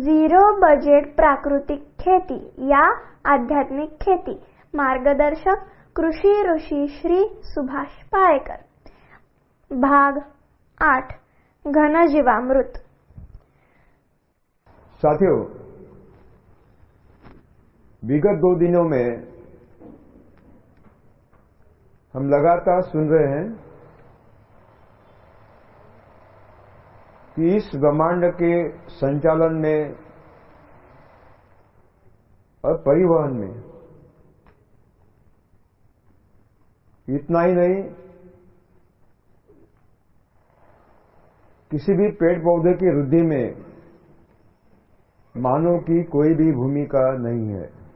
Zero budget प्राकृतिक खेती या आध्यात्मिक खेती. मार्गदर्शक कृषी ऋषी श्री सुभाष पाळेकर. भाग आठ. घनजीवामृत. साथियों, विगत दो दिनों में हम लगातार सुन रहे हैं कि इस ब्रह्मांड के संचालन में और परिवहन में इतना ही नहीं, किसी भी पेड़ पौधे की वृद्धि में मानव की कोई भी भूमिका नहीं है।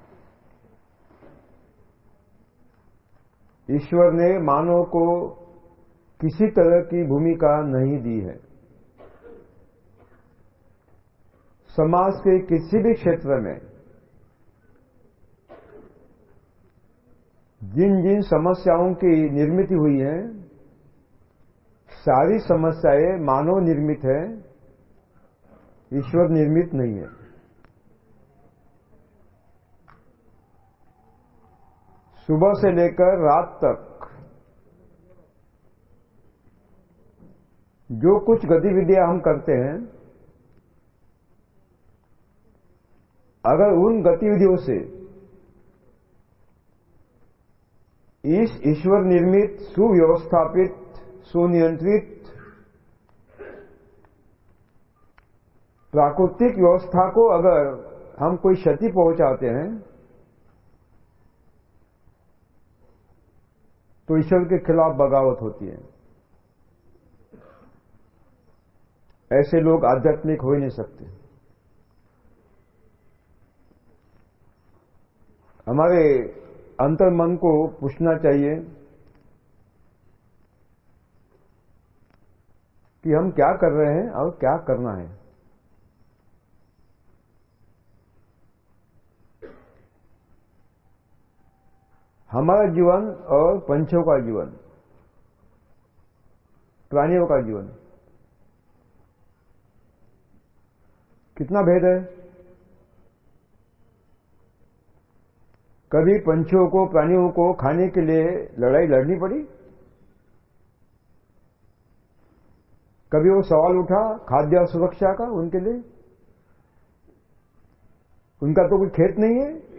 ईश्वर ने मानव को किसी तरह की भूमिका नहीं दी है। समाज के किसी भी क्षेत्र में जिन जिन समस्याओं की निर्मित हुई है, सारी समस्याएँ मानव निर्मित है, ईश्वर निर्मित नहीं है। सुबह से लेकर रात तक जो कुछ गतिविधियाँ हम करते हैं, अगर उन गतिविधियों से इस ईश्वर निर्मित, सुव्यवस्थापित, सुनियंत्रित, प्राकृतिक व्यवस्था को अगर हम कोई क्षति पहुंचाते हैं तो ईश्वर के खिलाफ बगावत होती है। ऐसे लोग आध्यात्मिक हो ही नहीं सकते। हमारे अंतर मन को पूछना चाहिए कि हम क्या कर रहे हैं और क्या करना है। हमारा जीवन और पंचों का जीवन, प्राणियों का जीवन। कितना भेद है? कभी पंछियों को, प्राणियों को खाने के लिए लड़ाई लड़नी पड़ी? कभी वो सवाल उठा खाद्य सुरक्षा का उनके लिए? उनका तो कोई खेत नहीं है।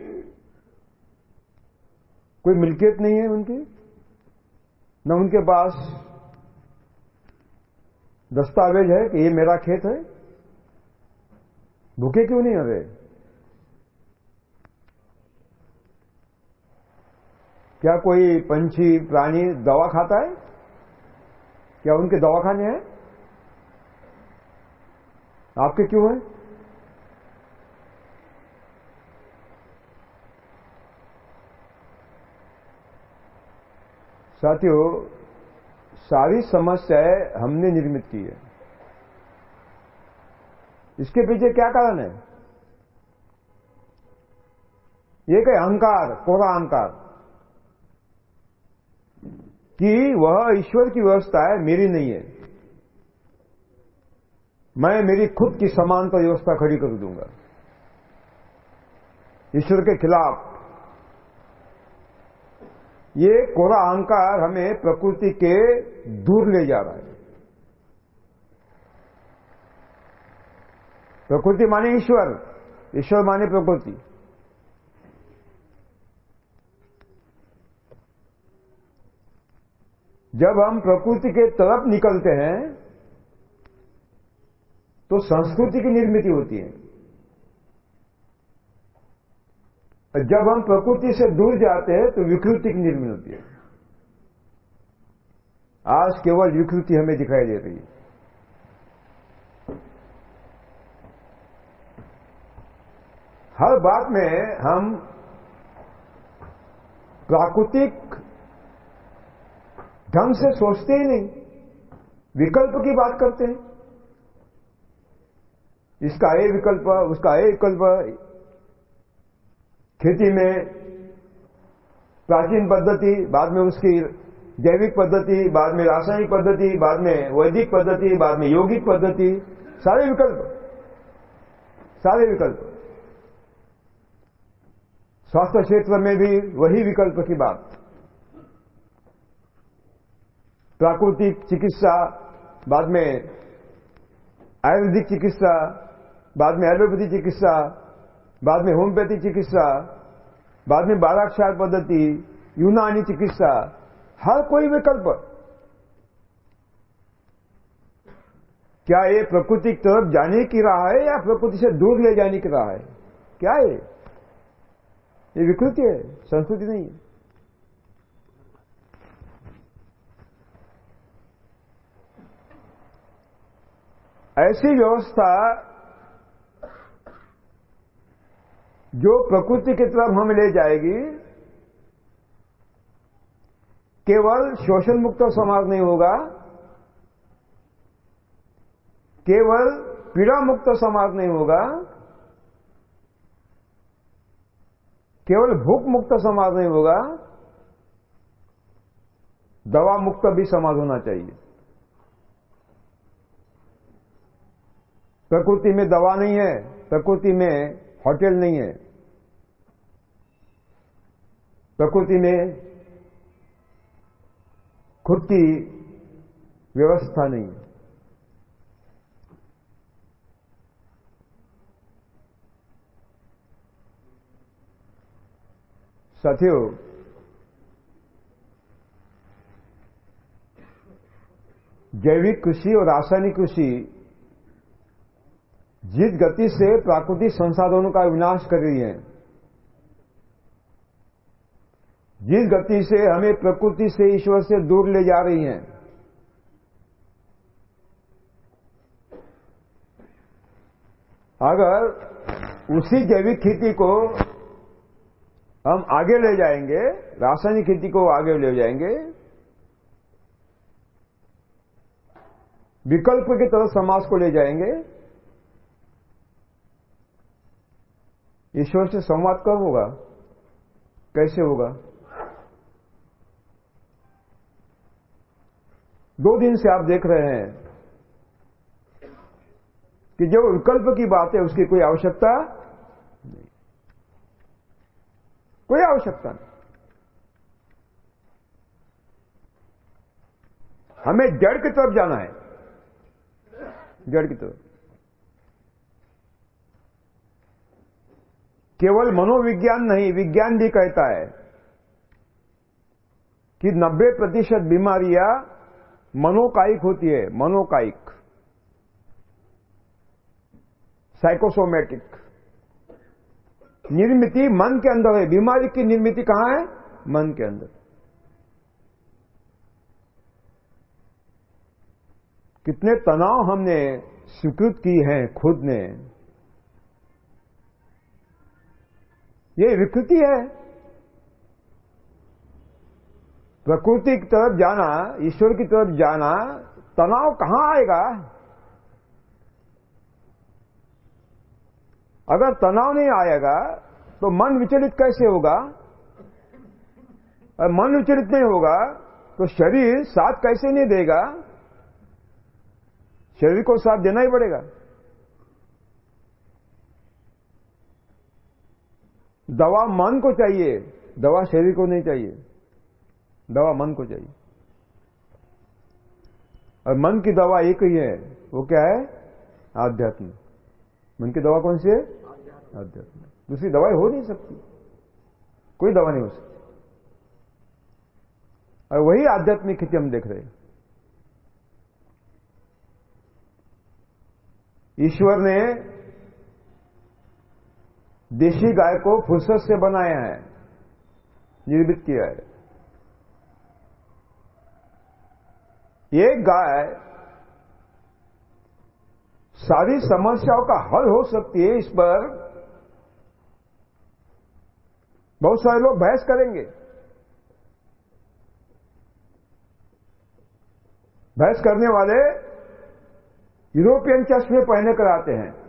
कोई मिल्कियत नहीं है उनकी, न उनके पास दस्तावेज़ है कि ये मेरा खेत है। भूखे क्यों नहीं रहे क्या कोई पंछी, प्राणी दवा खाता है? क्या उनके दवाखाने हैं? आपके क्यों हैं? साथियों, सारी समस्याएँ हमने निर्मित की है। इसके पीछे क्या कारण है? ये कहे अहंकार कोरा अहंकार, कि वह ईश्वर की व्यवस्था है, मेरी नहीं है। मैं मेरी खुद की समानता व्यवस्था खड़ी कर दूँगा। ईश्वर के खिलाफ ये कोरा अहंकार हमें प्रकृति के दूर ले जा रहा है। प्रकृति माने ईश्वर ईश्वर माने प्रकृति। जब हम प्रकृति के तरफ़ निकलते हैं तो संस्कृति की निर्मित होती है। जब हम प्रकृति से दूर जाते हैं तो विकृति की निर्मित होती है। आज केवल विकृति हमें दिखाई दे रही है। हर बात में हम प्राकृतिक ढंग से सोचते ही नहीं। विकल्प की बात करते हैं। इसका ए विकल्प, उसका ए विकल्प खेती में प्राचीन पद्धति, बाद में उसकी जैविक पद्धति, बाद में रासायनिक पद्धति, बाद में वैदिक पद्धति, बाद में यौगिक पद्धति, सारे विकल्प। सारे विकल्प। स्वास्थ्य क्षेत्र में भी वही विकल्प की बात। प्राकृतिक चिकित्सा, बाद में आयुर्वेदिक चिकित्सा, बाद में एलोपैथी चिकित्सा बाद में होम्योपैथी चिकित्सा, बाद में बालाक्षार पद्धति, यूनानी चिकित्सा, हर कोई विकल्प। क्या ये प्रकृति की तरफ़ जाने की राह है या प्रकृति से दूर ले जाने की राह है? क्या है ये विकृति है, संस्कृति नहीं है। ऐसी व्यवस्था जो प्रकृति की तरफ़ हमें ले जाएगी, केवल शोषण मुक्त समाज नहीं होगा, केवल पीड़ा मुक्त समाज नहीं होगा, केवल भूख मुक्त समाज नहीं होगा दवा मुक्त भी समाज होना चाहिए। प्रकृति में दवा नहीं है, प्रकृति में होटल नहीं है। प्रकृति में खुद की व्यवस्था नहीं। है साथियों, जैविक कृषि और रासायनिक कृषि जिस गति से प्राकृतिक संसाधनों का विनाश कर रही है, जिस गति से हमें प्रकृति से ईश्वर से दूर ले जा रही है, अगर उसी जैविक खेती को हम आगे ले जाएँगे, रासायनिक खेती को आगे ले जाएँगे, विकल्प की तरफ़ समाज को ले जाएँगे ईश्वर से संवाद कब होगा? कैसे होगा? दो दिन से आप देख रहे हैं कि जो विकल्प की बात है, उसकी कोई आवश्यकता नहीं। कोई आवश्यकता नहीं। हमें जड़ की तरफ़ जाना है। जड़ की तरफ़। केवल मनोविज्ञान नहीं, विज्ञान भी कहता है कि 90 प्रतिशत बीमारियाँ मनोकायिक होती है, मनोकायिक। साइकोसोमेटिक निर्मिति मन के अंदर है। बीमारी की निर्मिति कहाँ है? मन के अंदर। कितने तनाव हमने स्वीकृत की हैं, खुद ने। ये विकृति है। प्रकृति की तरफ़ जाना, ईश्वर की तरफ़ जाना, तनाव कहाँ आएगा? अगर तनाव नहीं आएगा तो मन विचलित कैसे होगा? और मन विचलित नहीं होगा तो शरीर साथ कैसे नहीं देगा? शरीर को साथ देना ही पड़ेगा। दवा मन को चाहिए, दवा शरीर को नहीं चाहिए। दवा मन को चाहिए। और मन की दवा एक ही है, वो क्या है? आध्यात्म। मन की दवा कौन सी है? आध्यात्म। दूसरी दवाई हो नहीं सकती। कोई दवा नहीं हो सकती। और वही आध्यात्मिक खेती हम देख रहे हैं। ईश्वर ने देशी गाय को फुर्सत से बनाया है, निर्मित किया है। एक गाय सारी समस्याओं का हल हो सकती है, इस पर बहुत सारे लोग बहस करेंगे। बहस करने वाले यूरोपियन चश्मे पहने कर आते हैं।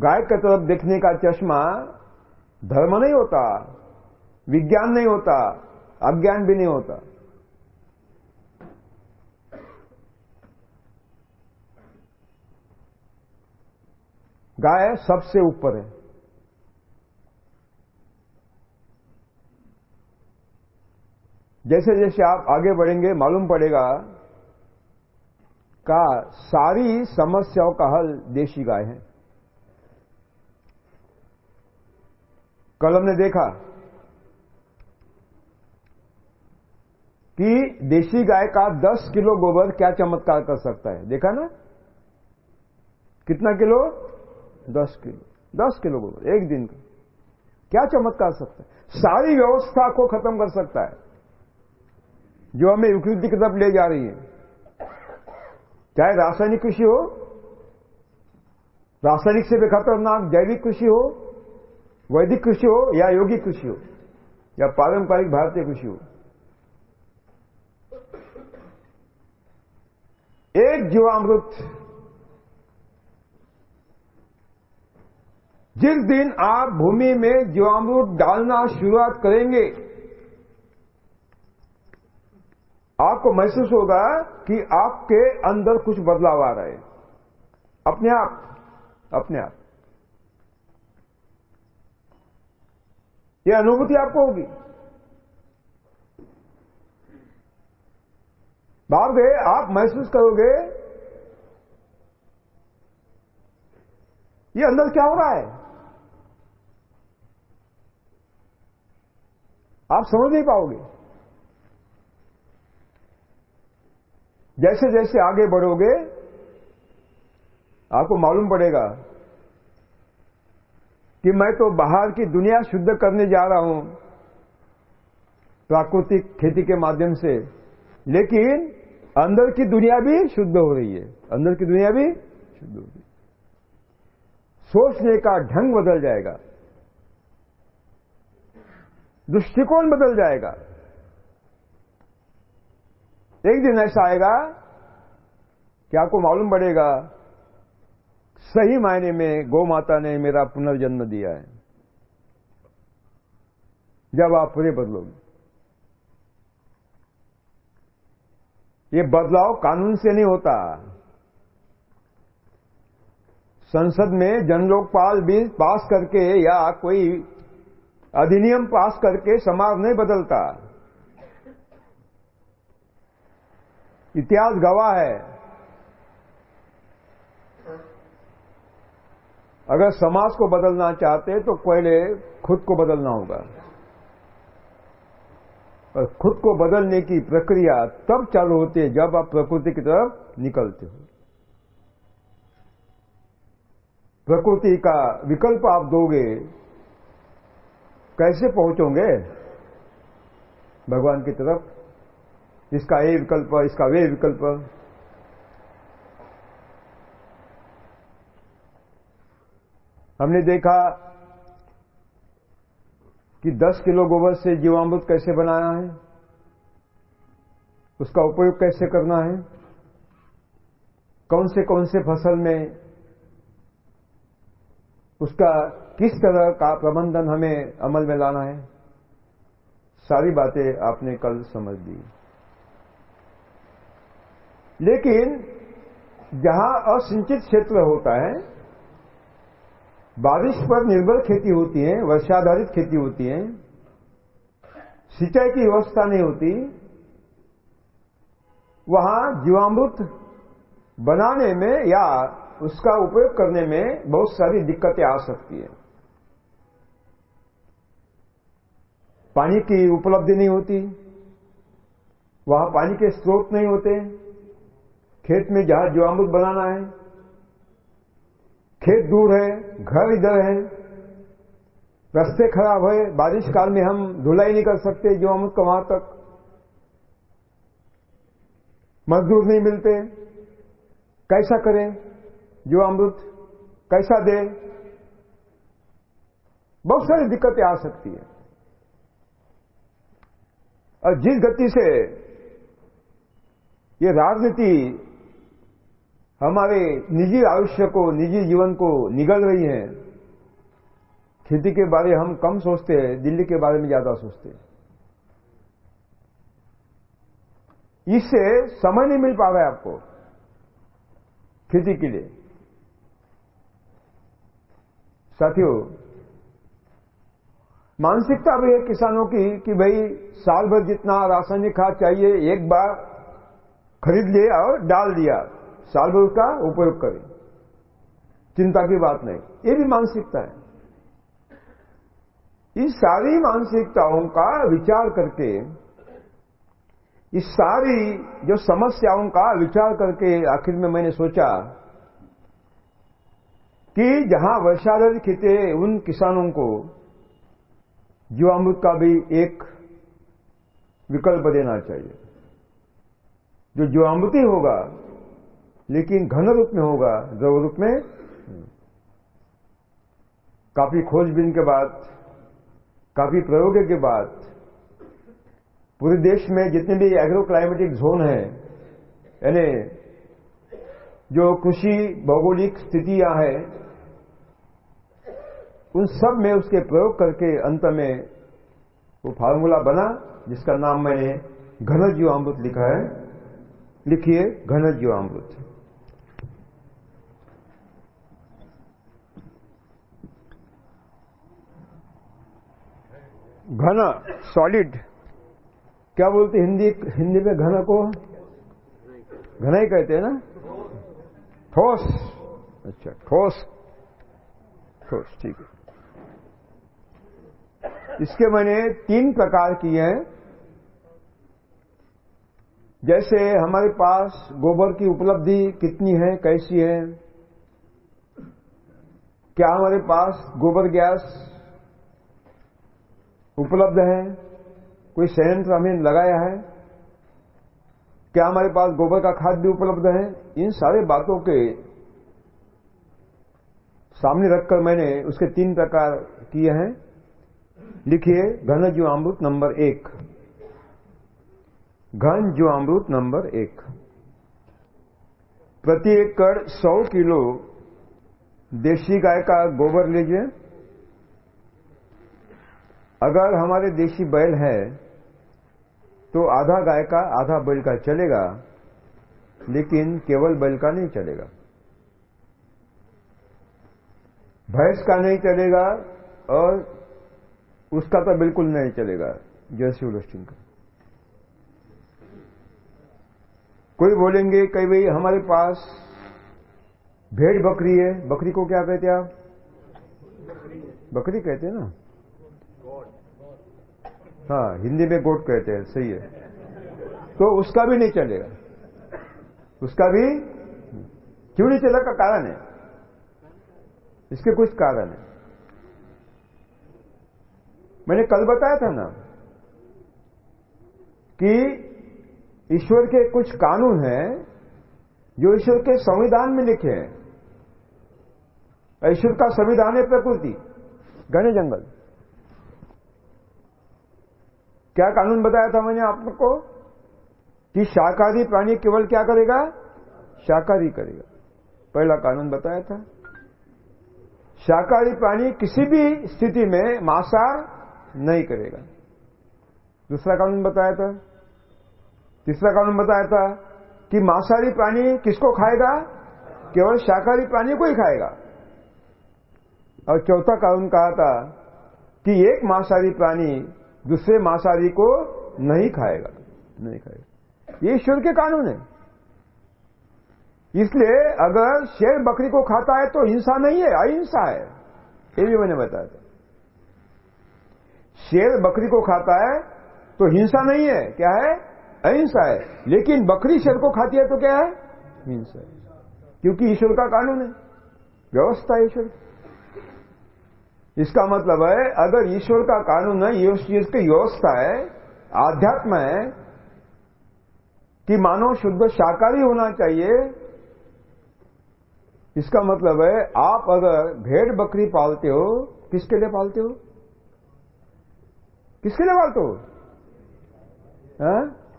गाय की तरफ़ देखने का चश्मा धर्म नहीं होता, विज्ञान नहीं होता, अज्ञान भी नहीं होता। गाय सबसे ऊपर है। जैसे जैसे आप आगे बढ़ेंगे, मालूम पड़ेगा का सारी समस्याओं का हल देशी गाय है। कल हमने देखा कि देशी गाय का 10 किलो गोबर क्या चमत्कार कर सकता है? देखा ना? कितना किलो? 10 किलो। 10 किलो गोबर एक दिन का। क्या चमत्कार सकता है? सारी व्यवस्था को खत्म कर सकता है। जो हमें विकृति की तरफ़ ले जा रही है। चाहे रासायनिक कृषि हो, रासायनिक से भी खतरनाक जैविक कृषि हो वैदिक कृषि हो या योगिक कृषि हो या पारंपरिक भारतीय कृषि हो एक जीवामृत जिस दिन आप भूमि में जीवामृत डालना शुरुआत करेंगे, आपको महसूस होगा कि आपके अंदर कुछ बदलाव आ रहा है। अपने आप अपने आप। यह अनुभूति आपको होगी। बाप गए आप महसूस करोगे, ये अंदर क्या हो रहा है? आप समझ नहीं पाओगे। जैसे जैसे आगे बढ़ोगे, आपको मालूम पड़ेगा कि मैं तो बाहर की दुनिया शुद्ध करने जा रहा हूँ प्राकृतिक खेती के माध्यम से। लेकिन अंदर की दुनिया भी शुद्ध हो रही है। अंदर की दुनिया भी शुद्ध हो रही है। सोचने का ढंग बदल जाएगा। दृष्टिकोण बदल जाएगा। एक दिन ऐसा आएगा कि आपको मालूम पड़ेगा सही मायने में गौ माता ने मेरा पुनर्जन्म दिया है। जब आप पूरे बदलोगे। ये बदलाव कानून से नहीं होता। संसद में जनलोकपाल बिल पास करके या कोई अधिनियम पास करके समाज नहीं बदलता। इतिहास गवाह है। अगर समाज को बदलना चाहते तो पहले खुद को बदलना होगा। और खुद को बदलने की प्रक्रिया तब चालू होती है जब आप प्रकृति की तरफ़ निकलते हो। प्रकृति का विकल्प आप दोगे, कैसे पहुंचोगे? भगवान की तरफ़। इसका ये विकल्प, इसका वे विकल्प। हमने देखा कि 10 किलो गोबर से जीवामृत कैसे बनाना है, उसका उपयोग कैसे करना है, कौन से कौन से फ़सल में उसका किस तरह का प्रबंधन हमें अमल में लाना है, सारी बातें आपने कल समझ ली। लेकिन जहाँ असिंचित क्षेत्र होता है बारिश पर निर्भर खेती होती है वर्षाधारित खेती होती है, सिंचाई की व्यवस्था नहीं होती, वहाँ जीवामृत बनाने में या उसका उपयोग करने में बहुत सारी दिक्कतें आ सकती है। पानी की उपलब्धि नहीं होती, वहाँ पानी के स्रोत नहीं होते, खेत में जहाँ जीवामृत बनाना है खेत दूर है, घर इधर है, रास्ते खराब है, बारिश काल में हम धुलाई नहीं कर सकते, जो हम उसको वहाँ तक मजदूर नहीं मिलते। कैसा करें? जो अमृत कैसा दे? बहुत सारी दिक्कतें आ सकती है। और जिस गति से ये राजनीति हमारे निजी आयुष्य को, निजी जीवन को निगल रही है। खेती के बारे हम कम सोचते हैं, दिल्ली के बारे में ज़्यादा सोचते हैं। इससे समय नहीं मिल पा रहा है आपको खेती के लिए। साथियों, मानसिकता भी है किसानों की कि भाई, साल भर जितना रासायनिक खाद चाहिए, एक बार खरीद लिया और डाल दिया। साल भर उसका उपयोग करें। चिंता की बात नहीं। ये भी मानसिकता है। इस सारी मानसिकताओं का विचार करके, इस सारी जो समस्याओं का विचार करके आखिर में मैंने सोचा कि जहाँ वर्षाधारित खेते उन किसानों को, जीवामृत का भी एक विकल्प देना चाहिए। जो जीवामृति होगा लेकिन घन रूप में होगा, द्रव रूप में। काफ़ी खोजबीन के बाद, काफ़ी प्रयोग के बाद, पूरे देश में जितने भी एग्रो क्लाइमेटिक जोन है, यानी जो कृषि भौगोलिक स्थितियाँ हैं, उन सब में उसके प्रयोग करके अंत में वो फार्मूला बना, जिसका नाम मैंने घन जीवामृत लिखा है। लिखिए घन जीवामृत घन सॉलिड क्या बोलते हिंदी हिंदी में घन को? घना ही कहते हैं ना? ठोस. अच्छा ठोस. ठोस, ठीक है. इसके मैंने तीन प्रकार किए हैं. जैसे हमारे पास गोबर की उपलब्धि कितनी है, कैसी है? क्या हमारे पास गोबर गैस उपलब्ध है? कोई संयंत्र हमने लगाया है? क्या हमारे पास गोबर का खाद भी उपलब्ध है? इन सारे बातों के सामने रखकर मैंने उसके तीन प्रकार किए हैं। लिखिए घन जीवामृत नंबर एक। घन जीवामृत नंबर एक। प्रति एकड़ 100 किलो देशी गाय का गोबर लीजिए। अगर हमारे देशी बैल है तो आधा गाय का, आधा बैल का चलेगा, लेकिन केवल बैल का नहीं चलेगा। भैंस का नहीं चलेगा और उसका तो बिल्कुल नहीं चलेगा जर्सी होल्स्टीन का कोई बोलेंगे कई भाई, हमारे पास भेड़ बकरी है। बकरी को क्या कहते हैं आप? बकरी कहते हैं ना? हाँ हिंदी में गोट कहते हैं, सही है। तो उसका भी नहीं चलेगा। उसका भी क्यों नहीं चलेगा? का कारण है। इसके कुछ कारण है। मैंने कल बताया था ना कि ईश्वर के कुछ कानून हैं जो ईश्वर के संविधान में लिखे हैं। ईश्वर का संविधान है प्रकृति, घने जंगल। क्या कानून बताया था मैंने आपको? कि शाकाहारी प्राणी केवल क्या करेगा? शाकाहारी करेगा। पहला कानून बताया था। शाकाहारी प्राणी किसी भी स्थिति में मांसाहार नहीं करेगा। दूसरा कानून बताया था। तीसरा कानून बताया था कि मांसाहारी प्राणी किसको खाएगा? केवल शाकाहारी प्राणी को ही खाएगा। और चौथा कानून कहा था कि एक मांसाहारी प्राणी दूसरे मांसाहारी को नहीं खाएगा। नहीं खाएगा। ये ईश्वर के कानून है। इसलिए अगर शेर बकरी को खाता है तो हिंसा नहीं है, अहिंसा है। ये भी मैंने बताया था। शेर बकरी को खाता है तो हिंसा नहीं है। क्या है? अहिंसा है। लेकिन बकरी शेर को खाती है तो क्या है? हिंसा है। क्योंकि ईश्वर का कानून है। व्यवस्था है ईश्वर इसका मतलब है अगर ईश्वर का कानून है ईश्वर की व्यवस्था है आध्यात्म है कि मानव शुद्ध शाकाहारी होना चाहिए इसका मतलब है आप अगर भेड़ बकरी पालते हो किसके लिए पालते हो? किसके लिए पालते हो?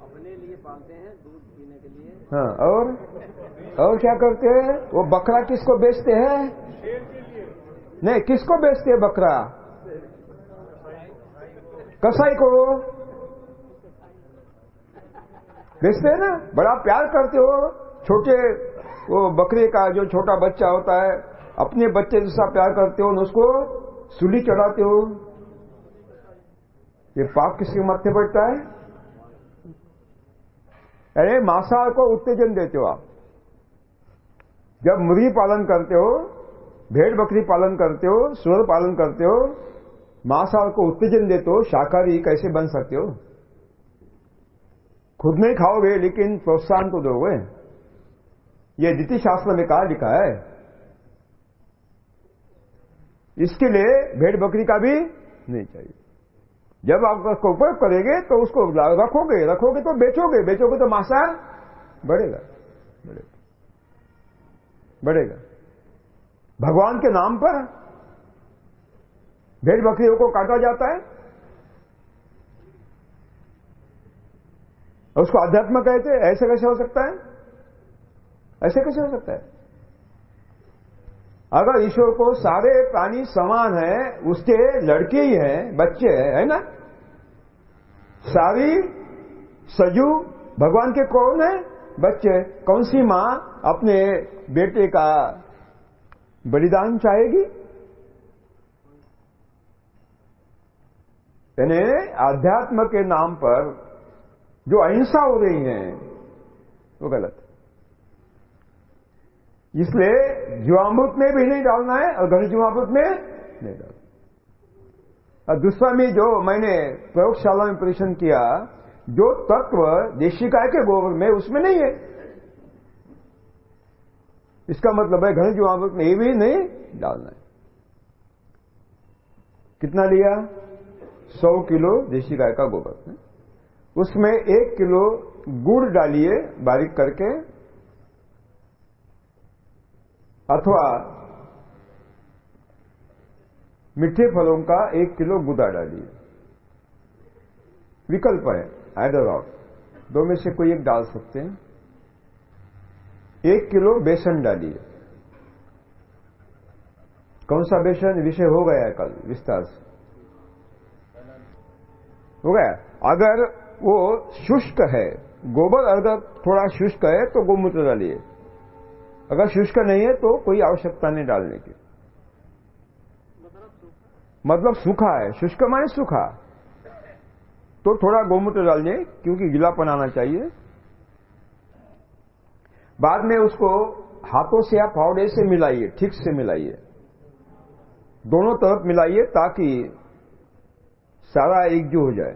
अपने लिए पालते हैं दूध पीने के लिए। हाँ और? और क्या करते हैं? वो बकरा किसको बेचते हैं? नहीं, किसको बेचते हैं बकरा? कसाई को। बेचते हैं ना? बड़ा प्यार करते हो। छोटे, वो बकरे का जो छोटा बच्चा होता है, अपने बच्चे जैसा प्यार करते हो उसको सूली चढ़ाते हो। ये पाप किसके माथे पड़ता है? अरे, मांसाहार को उत्तेजन देते हो आप। जब मुर्गी पालन करते हो भेड़ बकरी पालन करते हो, सुअर पालन करते हो, मांसाहार को उत्तेजन देते हो, शाकाहारी कैसे बन सकते हो? खुद नहीं खाओगे, लेकिन प्रोत्साहन तो दोगे। ये नीति शास्त्र में कहा लिखा है। इसके लिए भेड़ बकरी का भी नहीं चाहिए। जब आप उसको उपयोग करेंगे तो उसको रखोगे रखोगे तो बेचोगे बेचोगे तो मांसाहार बढ़ेगा बढ़ेगा बढ़ेगा। भगवान के नाम पर भेड़ बकरियों को काटा जाता है। उसको अध्यात्म कहते ऐसे कैसे हो सकता है? ऐसे कैसे हो सकता है? अगर ईश्वर को सारे प्राणी समान है, उसके लड़के ही हैं, बच्चे हैं, है ना? सारी सजू भगवान के कौन है? बच्चे कौन सी माँ अपने बेटे का बलिदान चाहेगी? यानी आध्यात्म के नाम पर जो अहिंसा हो रही है, वो गलत इसलिए जीवामृत में भी नहीं डालना है और घन जीवामृत में नहीं डालना और दूसरा में जो मैंने प्रयोगशाला में परीक्षण किया, जो तत्व देशी गाय के गोबर में उसमें नहीं है। इसका मतलब है घन जीवामृत में ये भी नहीं डालना है। कितना लिया? सौ किलो देशी गाय का गोबर उसमें एक किलो गुड़ डालिए बारीक करके, अथवा मीठे फलों का एक किलो गुदा डालिए। विकल्प है आइडर ऑफ़ दो में से कोई एक डाल सकते हैं। एक किलो बेसन डालिए। कौन सा बेसन? विषय हो गया है कल, विस्तार से। हो गया? अगर वो शुष्क है, गोबर अगर थोड़ा शुष्क है तो गोमूत्र डालिए। अगर शुष्क नहीं है तो कोई आवश्यकता नहीं डालने की। मतलब सूखा है। शुष्क माने सूखा। तो थोड़ा गोमूत्र डालिए, क्योंकि गीलापन आना चाहिए। बाद में उसको हाथों से या फावड़े से मिलाइए, ठीक से मिलाइए। दोनों तरफ़ मिलाइए ताकि सारा एकजू हो जाए।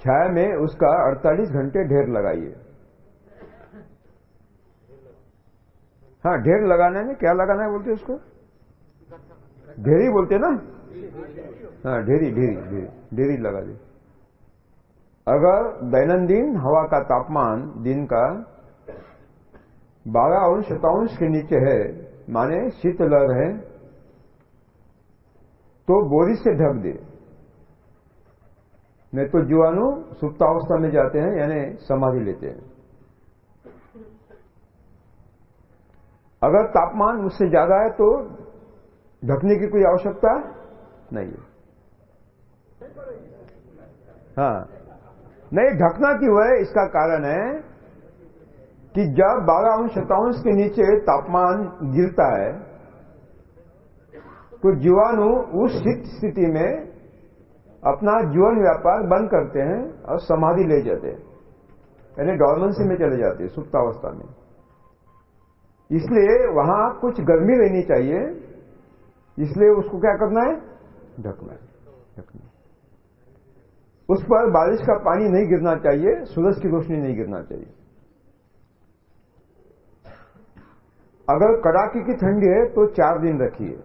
छाया में उसका 48 घंटे ढेर लगाइए। हाँ ढेर लगाना है, क्या लगाना है बोलते उसको? ढेरी बोलते ना? हाँ ढेरी ढेरी ढेरी ढेरी लगा दे। अगर दैनंदिन हवा का तापमान दिन का बारह अंश शतांश के नीचे है, माने शीतलहर है तो बोरी से ढक दे। नहीं तो जीवाणु सुप्तावस्था में जाते हैं, यानी समाधि लेते हैं। अगर तापमान उससे ज़्यादा है तो ढकने की कोई आवश्यकता नहीं है। हाँ। नहीं, ढकना क्यों है? इसका कारण है कि जब बारह अंश शतांश के नीचे तापमान गिरता है तो जीवाणु उस स्थिति में अपना जीवन व्यापार बंद करते हैं और समाधि ले जाते हैं। यानी डॉर्मेंसी में चले जाते हैं सुप्तावस्था में। इसलिए वहाँ कुछ गर्मी रहनी चाहिए, इसलिए उसको क्या करना है? ढकना है। ढकना उस पर बारिश का पानी नहीं गिरना चाहिए, सूरज की रोशनी नहीं गिरना चाहिए। अगर कड़ाके की ठंडी है तो चार दिन रखिए,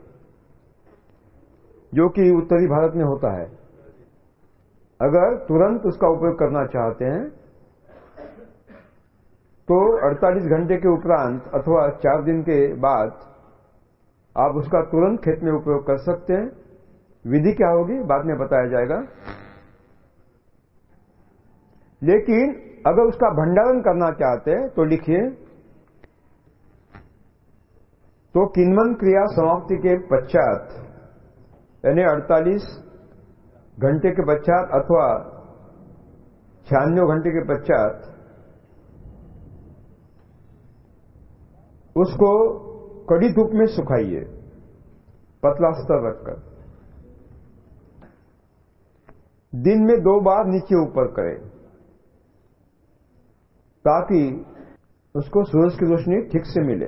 जो कि उत्तरी भारत में होता है। अगर तुरंत उसका उपयोग करना चाहते हैं तो 48 घंटे के उपरांत अथवा चार दिन के बाद आप उसका तुरंत खेत में उपयोग कर सकते हैं। विधि क्या होगी, बाद में बताया जाएगा। लेकिन अगर उसका भंडारण करना चाहते हैं तो लिखिए तो किन्वन क्रिया समाप्ति के पश्चात, यानी 48 घंटे के पश्चात अथवा छियानवे घंटे के पश्चात, उसको कड़ी धूप में सुखाइए, पतला स्तर रखकर। दिन में दो बार नीचे ऊपर करें। ताकि उसको सूरज की रोशनी ठीक से मिले।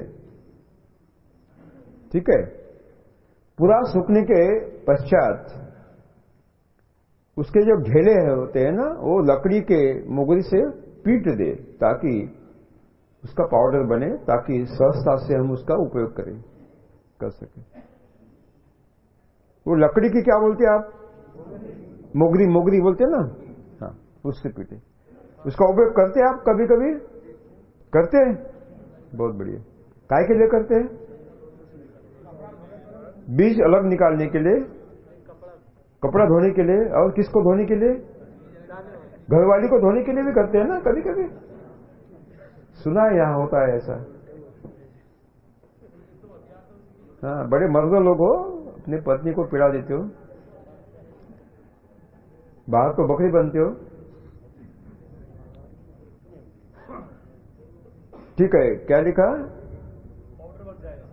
ठीक है? पूरा सूखने के पश्चात उसके जो ढेले होते हैं ना, वो लकड़ी के मुगरी से पीट दे ताकि उसका पाउडर बने, ताकि सहजता से हम उसका उपयोग करें, कर सके। वो लकड़ी की क्या बोलते हैं आप? मोगरी मोगरी बोलते हैं ना? हाँ उससे पीटे। उसका उपयोग करते हैं आप कभी कभी करते हैं। बहुत बढ़िया। काय के लिए करते हैं? बीज अलग निकालने के लिए? कपड़ा धोने के लिए? और किसको धोने के लिए? घरवाली को धोने के लिए भी करते हैं ना कभी कभी सुना यहाँ होता है ऐसा। हाँ बड़े मर्द लोग हो, अपनी पत्नी को पीड़ा देते हो। बाहर तो बकरी बनते हो। ठीक है क्या लिखा?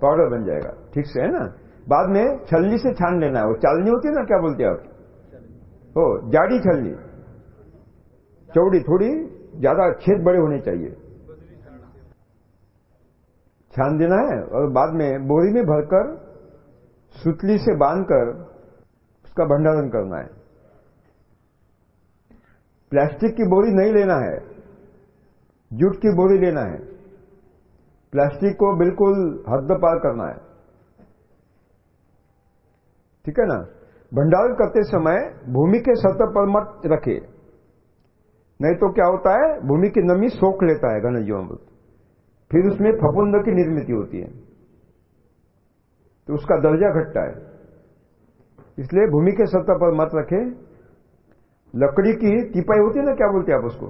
पाउडर बन जाएगा। ठीक से है ना? बाद में छलनी से छान लेना है। वो चालनी होती है ना क्या बोलते हैं आप? हो जाड़ी छलनी। चौड़ी थोड़ी ज़्यादा छेद बड़े होने चाहिए। छान देना है और बाद में बोरी में भरकर सुतली से बांधकर उसका भंडारण करना है। प्लास्टिक की बोरी नहीं लेना है। जूट की बोरी लेना है। प्लास्टिक को बिल्कुल हद पार करना है। ठीक है ना? भंडारण करते समय भूमि के सतह पर मत रखे। नहीं तो क्या होता है? भूमि की नमी सोख लेता है घन जीवामृत फिर उसमें फपुंद की निर्मित होती है। तो उसका दर्जा घटता है। इसलिए भूमि के सतह पर मत रखे। लकड़ी की टिपाई होती है ना? क्या बोलते हैं आप उसको?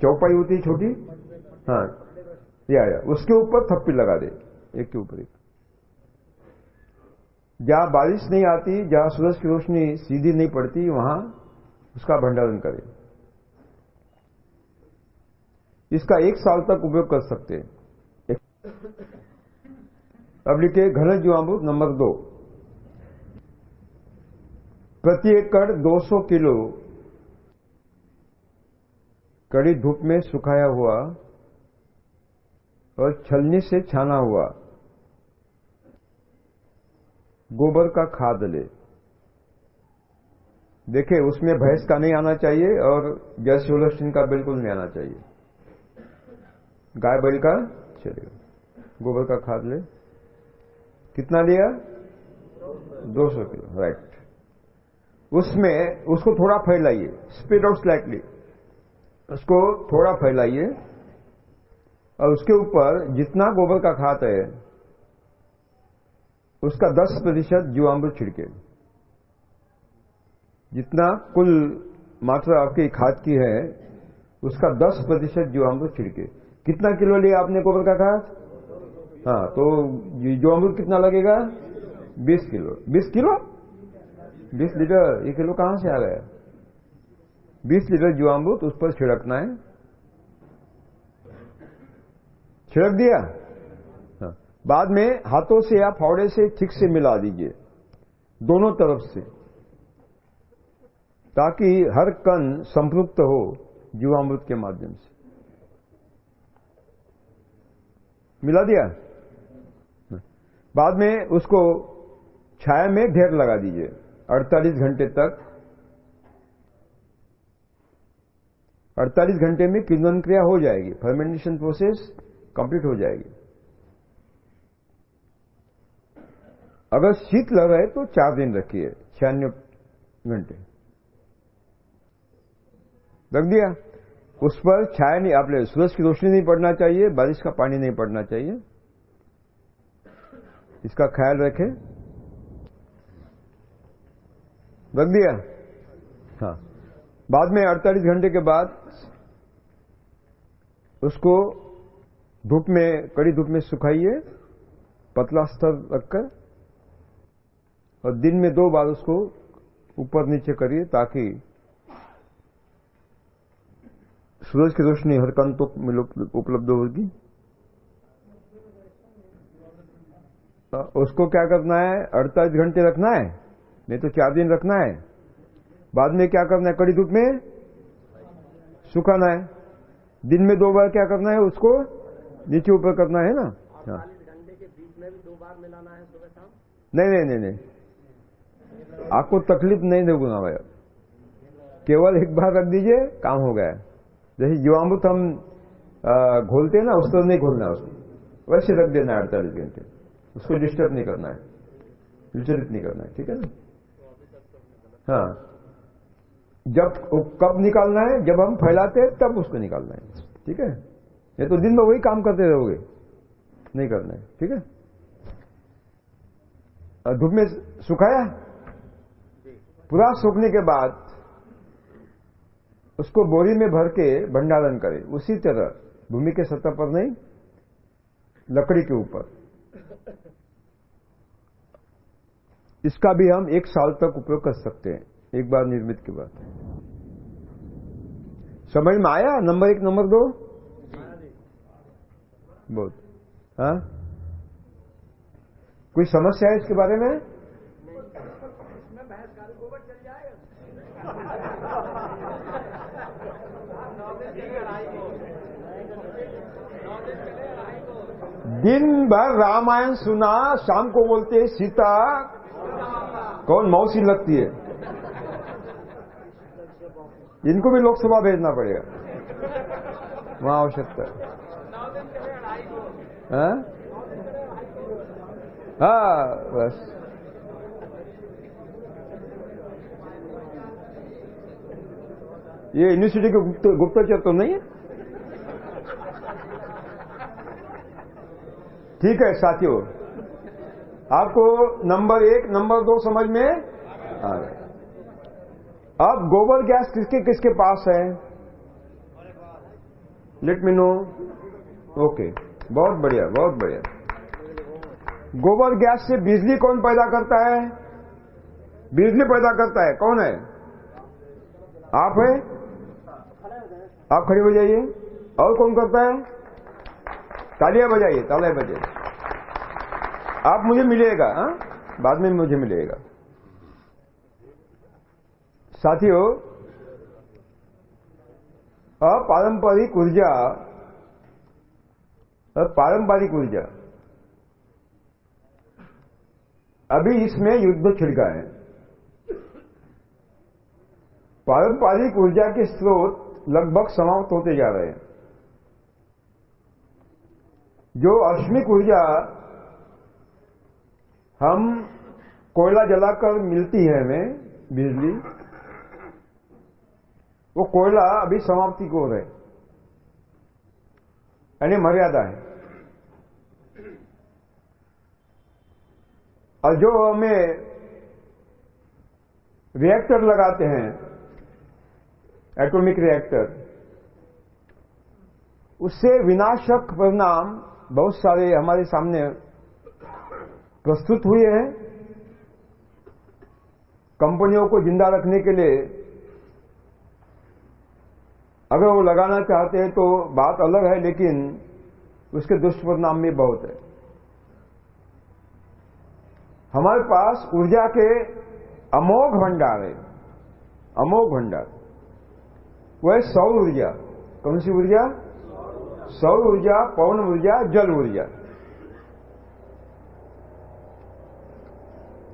चौपाई होती है छोटी? हाँ। या, या उसके ऊपर थप्पी लगा दे एक के ऊपर एक। जहाँ बारिश नहीं आती जहाँ सूरज की रोशनी सीधी नहीं पड़ती वहाँ उसका भंडारण करें। इसका एक साल तक उपयोग कर सकते हैं। अब लिखे घन जीवामृत नंबर दो। प्रति एकड़ 200 किलो कड़ी धूप में सुखाया हुआ और छलनी से छाना हुआ। गोबर का खाद ले। देखे उसमें भैंस का नहीं आना चाहिए और जयसोलस्टिन का बिल्कुल नहीं आना चाहिए। गाय बैल का चलेगा गोबर का खाद ले। कितना लिया? 200 किलो राइट उसमें, उसको थोड़ा फैलाइए स्प्रेड आउट स्लाइटली उसको थोड़ा फैलाइए। और उसके ऊपर जितना गोबर का खाद है, उसका 10 प्रतिशत जीवामृत छिड़के। जितना कुल मात्रा आपकी खाद की है, उसका 10 प्रतिशत जीवामृत छिड़के। कितना किलो लिया आपने गोबर का खाद? हाँ तो जीवामृत कितना लगेगा? 20 किलो। 20 किलो? 20 लीटर ये किलो कहाँ से आ गया 20 लीटर जीवामृत उस पर छिड़कना है। छिड़क दिया हाँ। बाद में हाथों से या फावड़े से ठीक से मिला दीजिए, दोनों तरफ़ से, ताकि हर कण संपृक्त हो जीवामृत के माध्यम से मिला दिया हाँ। बाद में उसको छाया में ढेर लगा दीजिए 48 घंटे तक 48 घंटे में किन्वन क्रिया हो जाएगी, फर्मेंटेशन प्रोसेस कंप्लीट हो जाएगी। अगर शीत लग रहा है तो चार दिन रखिए छियानवे घंटे रख दिया। उस पर छाया नहीं आप सूरज की रोशनी नहीं पड़ना चाहिए, बारिश का पानी नहीं पड़ना चाहिए। इसका ख्याल रखें। रख दिया। हाँ। बाद में 48 घंटे के बाद उसको धूप में, कड़ी धूप में सुखाइए, पतला स्तर रखकर, और दिन में दो बार उसको ऊपर नीचे करिए ताकि सूरज की रोशनी हर कंतों उपलब्ध होगी। उसको क्या करना है? अड़तालीस घंटे रखना है, नहीं तो चार दिन रखना है। बाद में क्या करना है? कड़ी धूप में सुखाना है। दिन में दो बार क्या करना है? उसको नीचे ऊपर करना है ना? हाँ घंटे के बीच में भी दो बार मिलाना है सुबह शाम? नहीं नहीं नहीं नहीं। आपको तकलीफ़ नहीं देगा भाई। केवल एक बार रख दीजिए काम हो गया। जैसे जीवामृत हम घोलते हैं ना उस तरह नहीं घोलना उसको। वैसे रख देना है अड़तालीस घंटे। उसको डिस्टर्ब नहीं करना है। विचलित नहीं करना है ठीक है ना? हाँ। जब कब निकालना है? जब हम फैलाते हैं तब उसको निकालना है। ठीक है? ये तो दिन में वही काम करते रहोगे। नहीं करना। है ठीक है? धूप में सुखाया? पूरा सूखने के बाद उसको बोरी में भर के भंडारण करें। उसी तरह भूमि के सतह पर नहीं, लकड़ी के ऊपर। इसका भी हम एक साल तक उपयोग कर सकते हैं। एक बार निर्मित के बाद समझ में आया? नंबर एक, नंबर दो? बहुत। हाँ? कोई समस्या है इसके बारे में? दिन भर रामायण सुना, शाम को बोलते सीता, कौन मौसी लगती है? इनको भी लोकसभा भेजना पड़ेगा। वहाँ आवश्यकता है। हाँ? हाँ बस। ये यूनिवर्सिटी के गुप्त गुप्तचर तो नहीं है? ठीक है, साथियों। आपको नंबर एक, नंबर दो समझ में? आ गए अब गोबर गैस किसके किसके पास है? लेट मी नो ओके बहुत बढ़िया बहुत बढ़िया। गोबर गैस से बिजली कौन पैदा करता है? बिजली पैदा करता है। कौन है? आप है? आप खड़े हो जाइए। और कौन करता है? तालियाँ बजाइए तालियाँ बजाइए। आप मुझे मिलेगा, हा? बाद में मुझे मिलेगा। साथियों, अपारंपरिक ऊर्जा पारंपरिक ऊर्जा अभी इसमें युद्ध छिड़का है। पारंपरिक ऊर्जा के स्रोत लगभग समाप्त होते जा रहे हैं। जो अश्मिक ऊर्जा हम कोयला जलाकर मिलती है हमें, बिजली, वो कोयला अभी समाप्ति को रहे यानी मर्यादा है। और जो हमें रिएक्टर लगाते हैं एटॉमिक रिएक्टर उससे विनाशक परिणाम बहुत सारे हमारे सामने प्रस्तुत हुए हैं। कंपनियों को ज़िंदा रखने के लिए अगर वो लगाना चाहते हैं तो बात अलग है, लेकिन उसके दुष्परिणाम भी बहुत है। हमारे पास ऊर्जा के अमोघ भंडार है। अमोघ भंडार। वह सौर ऊर्जा। कौन सी ऊर्जा? सौर ऊर्जा, पवन ऊर्जा, जल ऊर्जा।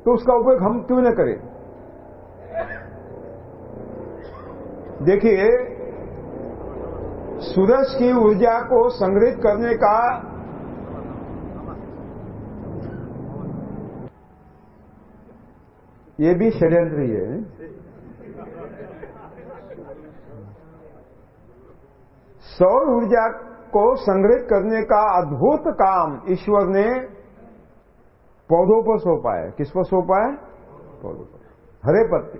तो उसका उपयोग हम क्यों न करें? देखिए, सूरज की ऊर्जा को संग्रहित करने का ये भी षड्यंत्र ही है। सौर ऊर्जा को संग्रहित करने का अद्भुत काम ईश्वर ने पौधों पर सौंपा है। किस पर सौंपा है? पौधों पर। हरे पत्ते।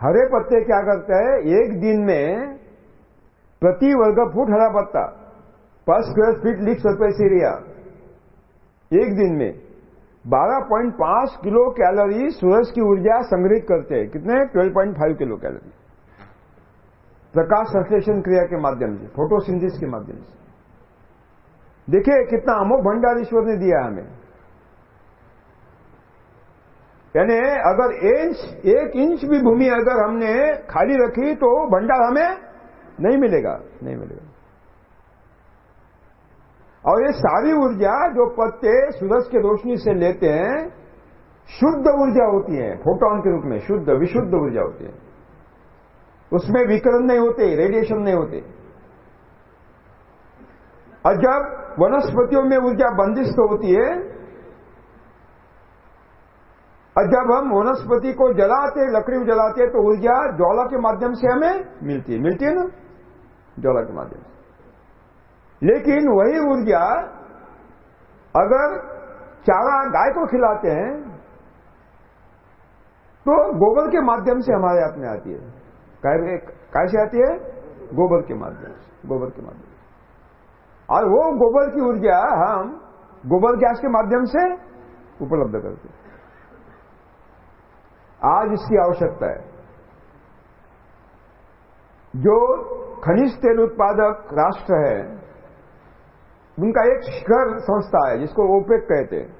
हरे पत्ते क्या करते हैं? एक दिन में प्रति वर्ग फुट हरा पत्ता। पर square feet leaf surface area एक दिन में। 12.5 किलो कैलोरी सूरज की ऊर्जा संग्रहित करते हैं। कितने? 12.5 किलो कैलोरी प्रकाश संश्लेषण क्रिया के माध्यम से, फोटोसिंथेसिस के माध्यम से। देखिए कितना अमोघ भंडार ईश्वर ने दिया हमें। यानी अगर इंच एक इंच भी भूमि अगर हमने खाली रखी तो भंडार हमें नहीं मिलेगा नहीं मिलेगा। और ये सारी ऊर्जा जो पत्ते सूरज की रोशनी से लेते हैं, शुद्ध ऊर्जा होती है, फोटोन के रूप में शुद्ध, विशुद्ध ऊर्जा होती है। उसमें विकरण नहीं होते रेडिएशन नहीं होते। और जब वनस्पतियों में ऊर्जा बंदिष्ट होती है, और जब हम वनस्पति को जलाते, लकड़ी जलाते तो ऊर्जा ज्वाला के माध्यम से हमें मिलती है। मिलती है ना? ज्वाला के माध्यम से। लेकिन वही ऊर्जा अगर चारा गाय को खिलाते हैं तो गोबर के माध्यम से हमारे हाथ में आती है। कैसे आती है, गोबर के माध्यम से, गोबर के माध्यम से। और वो गोबर की ऊर्जा हम गोबर गैस के माध्यम से उपलब्ध करते हैं। आज इसकी आवश्यकता है। जो खनिज तेल उत्पादक राष्ट्र है उनका एक शिखर संस्था है, जिसको ओपेक कहते हैं।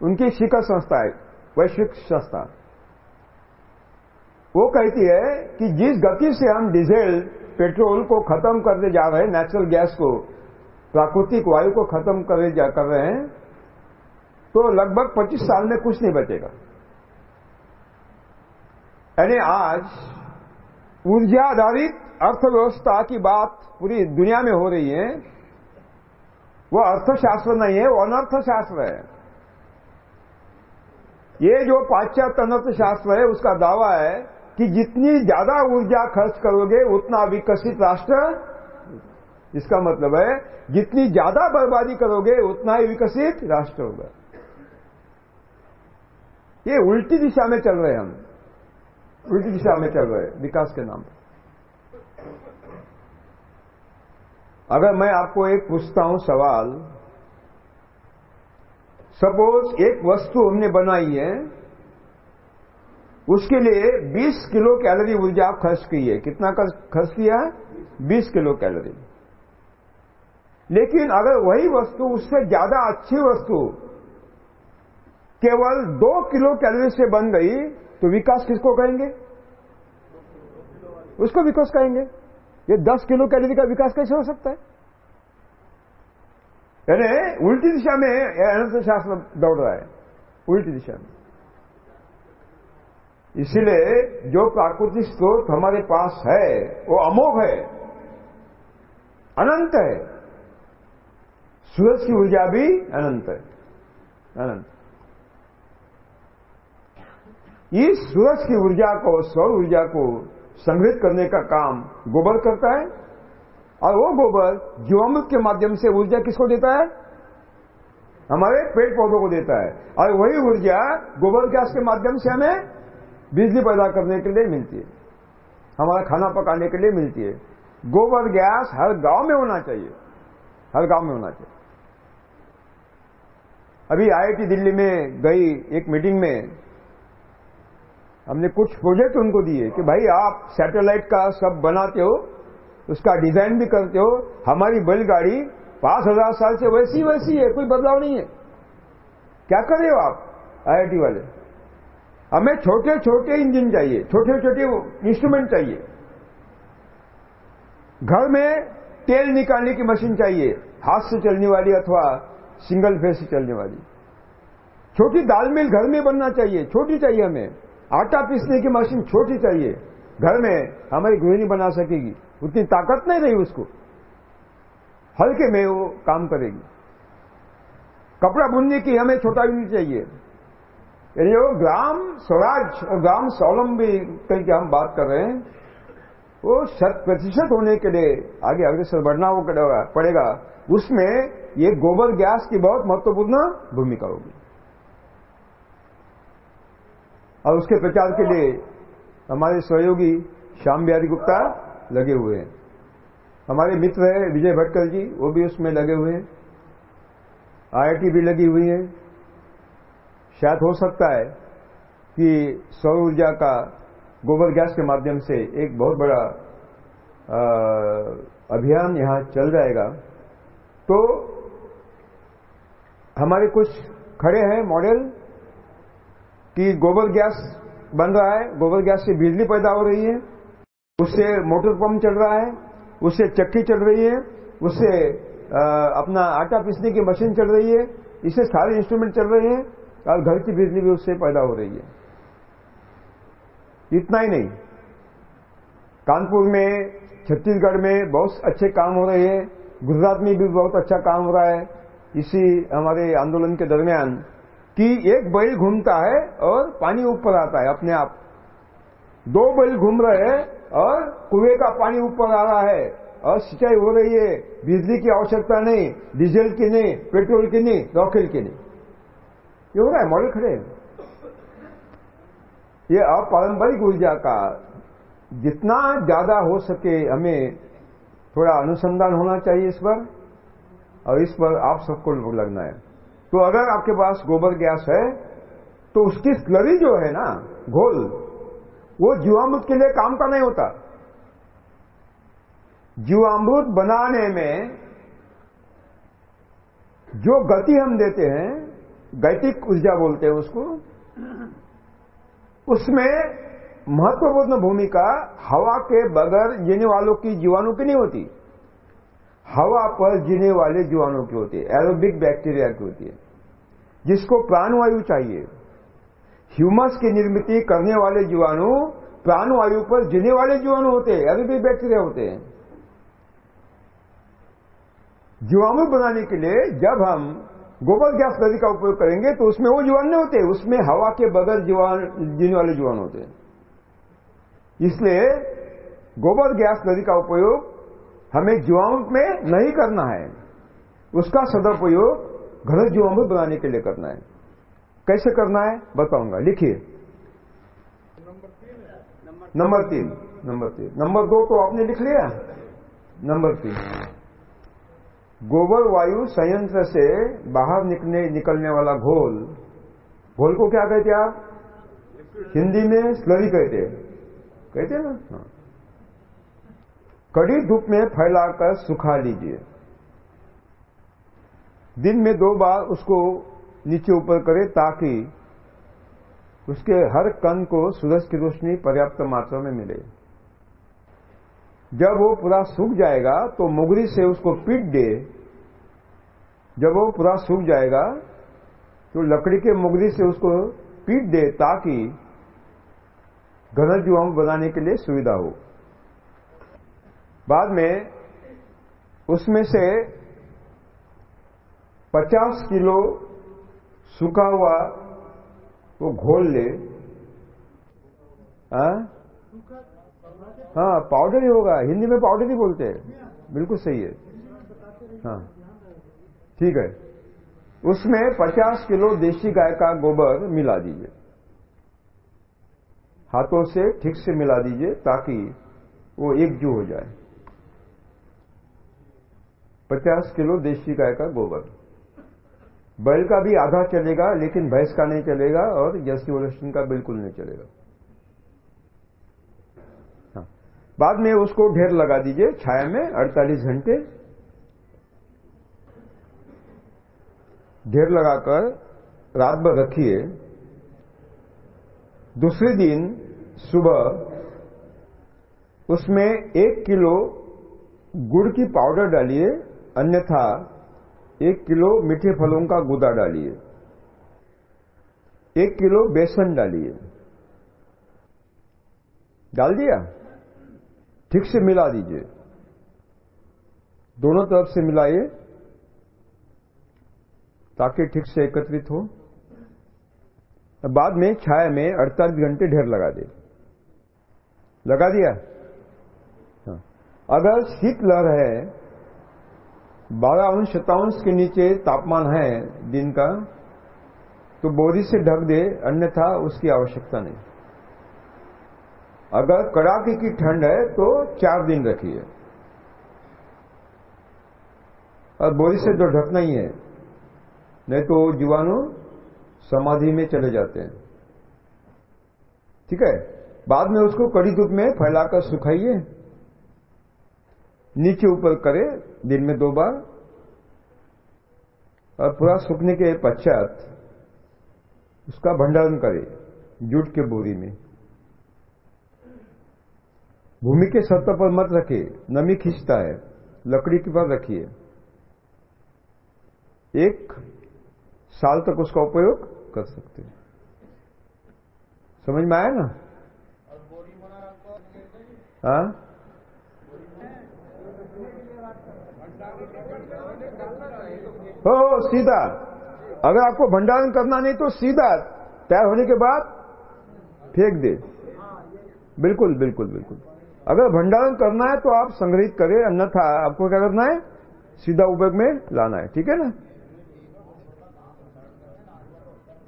उनकी शिखर संस्था है, वैश्विक संस्था। वो कहती है कि जिस गति से हम डीजल, पेट्रोल को खत्म करने जा रहे हैं नेचुरल गैस को, प्राकृतिक वायु को खत्म करने जा, कर रहे हैं तो लगभग 25 साल में कुछ नहीं बचेगा। यानी आज ऊर्जा आधारित अर्थव्यवस्था की बात पूरी दुनिया में हो रही है वो अर्थशास्त्र नहीं है, वो अनर्थशास्त्र है। ये जो पाश्चात्य अनर्थशास्त्र है, उसका दावा है कि जितनी ज़्यादा ऊर्जा खर्च करोगे, उतना विकसित राष्ट्र इसका मतलब है, जितनी ज़्यादा बर्बादी करोगे, उतना ही विकसित राष्ट्र होगा। ये उल्टी दिशा में चल रहे हम। उल्टी दिशा में चल रहे विकास के नाम पर। अगर मैं आपको एक पूछता हूँ सवाल, सपोज़ एक वस्तु हमने बनाई है, उसके लिए 20 किलो कैलोरी ऊर्जा आप खर्च की है कितना खर्च किया 20 किलो कैलोरी। लेकिन अगर वही वस्तु, उससे ज़्यादा अच्छी वस्तु केवल दो किलो कैलोरी से बन गई तो विकास किसको कहेंगे? उसको विकास कहेंगे। ये दस किलो कैलोरी का विकास कैसे हो सकता है? यानी उल्टी दिशा में अनंत शास्त्र दौड़ रहा है, उल्टी दिशा में। इसीलिए जो प्राकृतिक स्रोत हमारे पास है, वो अमोघ है, अनंत है। सूरज की ऊर्जा भी अनंत है, अनंत। इस सूरज की ऊर्जा को, सौर ऊर्जा को संग्रहित करने का काम गोबर करता है, और वो गोबर जीवामृत के माध्यम से ऊर्जा किसको देता है? हमारे पेड़ पौधों को देता है। और वही ऊर्जा गोबर गैस के माध्यम से हमें बिजली पैदा करने के लिए मिलती है। हमारा खाना पकाने के लिए मिलती है। गोबर गैस हर गाँव में होना चाहिए। हर गाँव में होना चाहिए। अभी आईआईटी दिल्ली में गई एक मीटिंग में हमने कुछ प्रोजेक्ट उनको दिए कि भाई आप सैटेलाइट का सब बनाते हो, उसका डिज़ाइन भी करते हो, हमारी बैलगाड़ी पाँच हज़ार साल से वैसी वैसी है, कोई बदलाव नहीं है। क्या कर रहे हो आप आईआईटी वाले? हमें छोटे छोटे इंजन चाहिए छोटे छोटे इंस्ट्रूमेंट चाहिए। घर में तेल निकालने की मशीन चाहिए, हाथ से चलने वाली अथवा सिंगल फेस से चलने वाली। छोटी दाल मिल घर में बनना चाहिए, छोटी चाहिए हमें। आटा पीसने की मशीन छोटी चाहिए। घर में हमारी गृहिणी बना सकेगी। उतनी ताकत नहीं रही उसको। हल्के में वो काम करेगी। कपड़ा बुनने की हमें छोटा यूनिट चाहिए। यानी वो ग्राम स्वराज और ग्राम स्वावलंबी कहीं की हम बात कर रहे हैं, वो शत प्रतिशत होने के लिए आगे अग्रसर बढ़ना हो पड़ेगा। उसमें ये गोबर गैस की बहुत महत्वपूर्ण भूमिका होगी। और उसके प्रचार के लिए हमारे सहयोगी श्याम बिहारी गुप्ता लगे हुए हैं। हमारे मित्र है विजय भटकर जी वो भी उसमें लगे हुए हैं। आईआईटी भी लगी हुई है। शायद हो सकता है कि सौर ऊर्जा का गोबर गैस के माध्यम से एक बहुत बड़ा आ, अभियान यहाँ चल जाएगा। तो हमारे कुछ खड़े हैं मॉडल कि गोबर गैस बन रहा है, गोबर गैस से बिजली पैदा हो रही है, उससे मोटर पंप चल रहा है, उससे चक्की चल रही है, उससे अपना आटा पीसने की मशीन चल रही है, इससे सारे इंस्ट्रूमेंट चल रहे हैं और घर की बिजली भी उससे पैदा हो रही है। इतना ही नहीं। कानपुर में, छत्तीसगढ़ में बहुत अच्छे काम हो रहे हैं, गुजरात में भी बहुत अच्छा काम हो रहा है। इसी हमारे आंदोलन के दरमियान कि एक बैल घूमता है और पानी ऊपर आता है अपने आप। दो बैल घूम रहे हैं और कुएँ का पानी ऊपर आ रहा है और सिंचाई हो रही है। बिजली की आवश्यकता नहीं, डीजल की नहीं, पेट्रोल की नहीं, रॉकेल की नहीं। ये हो रहा है, मॉडल खड़े ये अपारंपरिक ऊर्जा का जितना ज़्यादा हो सके हमें थोड़ा अनुसंधान होना चाहिए इस पर, और इस पर आप सबको लगना है। तो अगर आपके पास गोबर गैस है तो उसकी स्लरी जो है ना, घोल, वो जीवामृत के लिए काम का नहीं होता। जीवामृत बनाने में जो गति हम देते हैं, गैतिक ऊर्जा बोलते हैं उसको, उसमें महत्वपूर्ण भूमिका हवा के बगैर जीने वालों की, जीवाणु की नहीं होती। हवा पर जीने वाले जीवाणु की होती है एरोबिक बैक्टीरिया की होती है। जिसको प्राणवायु चाहिए। ह्यूमस की निर्मित करने वाले जीवाणु प्राणवायु पर जीने वाले जीवाणु होते हैं एरोबिक बैक्टीरिया होते हैं। जीवाणु बनाने के लिए जब हम गोबर गैस नदी का उपयोग करेंगे तो उसमें वो जीवाणु नहीं होते, उसमें हवा के बगैर जीवाणु, जीने वाले जीवाणु होते हैं। इसलिए गोबर गैस नदी का उपयोग हमें जीवामृत में नहीं करना है। उसका सदुपयोग घन जीवामृत बनाने के लिए करना है। कैसे करना है? बताऊँगा। लिखिए। नंबर तीन। नंबर तीन। नंबर दो तो आपने लिख लिया। नंबर तीन। गोबर वायु संयंत्र से बाहर निकलने निकलने वाला घोल। घोल को क्या कहते आप? हिंदी में स्लरी कहते कहते हैं ना? हाँ। कड़ी धूप में फैलाकर सुखा लीजिए। दिन में दो बार उसको नीचे ऊपर करें ताकि उसके हर कण को सूरज की रोशनी पर्याप्त मात्रा में मिले। जब वो पूरा सूख जाएगा तो मुगरी से उसको पीट दे। जब वो पूरा सूख जाएगा तो लकड़ी के मुगरी से उसको पीट दे ताकि घन जीवाणु बनाने के लिए सुविधा हो। बाद में उसमें से 50 किलो सूखा हुआ वो घोल ले। हाँ हाँ पाउडर ही होगा। हिंदी में पाउडर ही बोलते हैं। बिल्कुल सही है। हाँ। ठीक है। उसमें 50 किलो देशी गाय का गोबर मिला दीजिए। हाथों से ठीक से मिला दीजिए ताकि वो एकजू हो जाए। 50 किलो देसी गाय का गोबर। बैल का भी आधा चलेगा, लेकिन भैंस का नहीं चलेगा और जर्सी वोलेस्टिन का बिल्कुल नहीं चलेगा। हाँ। बाद में उसको ढेर लगा दीजिए छाया में 48 घंटे। ढेर लगाकर रात भर रखिए। दूसरे दिन सुबह उसमें एक किलो गुड़ की पाउडर डालिए। अन्यथा एक किलो मीठे फलों का गुदा डालिए। एक किलो बेसन डालिए। डाल दिया? ठीक से मिला दीजिए। दोनों तरफ़ से मिलाइए, ताकि ठीक से एकत्रित हो। बाद में छाया में 48 घंटे ढेर लगा दे। लगा दिया? हाँ। अगर शीत लहर है अंश शतांश के नीचे तापमान है दिन का तो बोरी से ढक दे, अन्यथा उसकी आवश्यकता नहीं। अगर कड़ाके की ठंड है तो चार दिन रखिए। और बोरी से तो ढकना ही है, नहीं तो जीवाणु समाधि में चले जाते हैं। ठीक है? बाद में उसको कड़ी धूप में फैलाकर सुखाइए। नीचे ऊपर करे दिन में दो बार और पूरा सूखने के पश्चात उसका भंडारण करे जूट के बोरी में। भूमि के सतह पर मत रखे नमी खींचता है लकड़ी के पर रखिए। एक साल तक उसका उपयोग कर सकते हैं। समझ में आया ना? हाँ? हो सीधा। अगर आपको भंडारण करना नहीं तो सीधा तैयार होने के बाद फेंक दे। बिल्कुल बिल्कुल बिल्कुल। अगर भंडारण करना है तो आप संग्रहित करें, अन्यथा आपको क्या करना है? सीधा उपयोग में लाना है, ठीक है ना?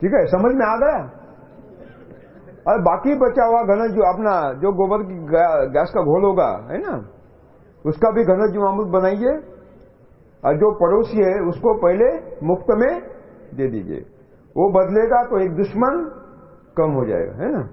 ठीक है, समझ में आ गया? और बाकी बचा हुआ घन जो अपना, जो गोबर की गैस का घोल होगा, है ना? उसका भी घन जीवामृत बनाइए। और जो पड़ोसी है, उसको पहले मुफ़्त में दे दीजिए। वो बदलेगा तो एक दुश्मन कम हो जाएगा, है ना?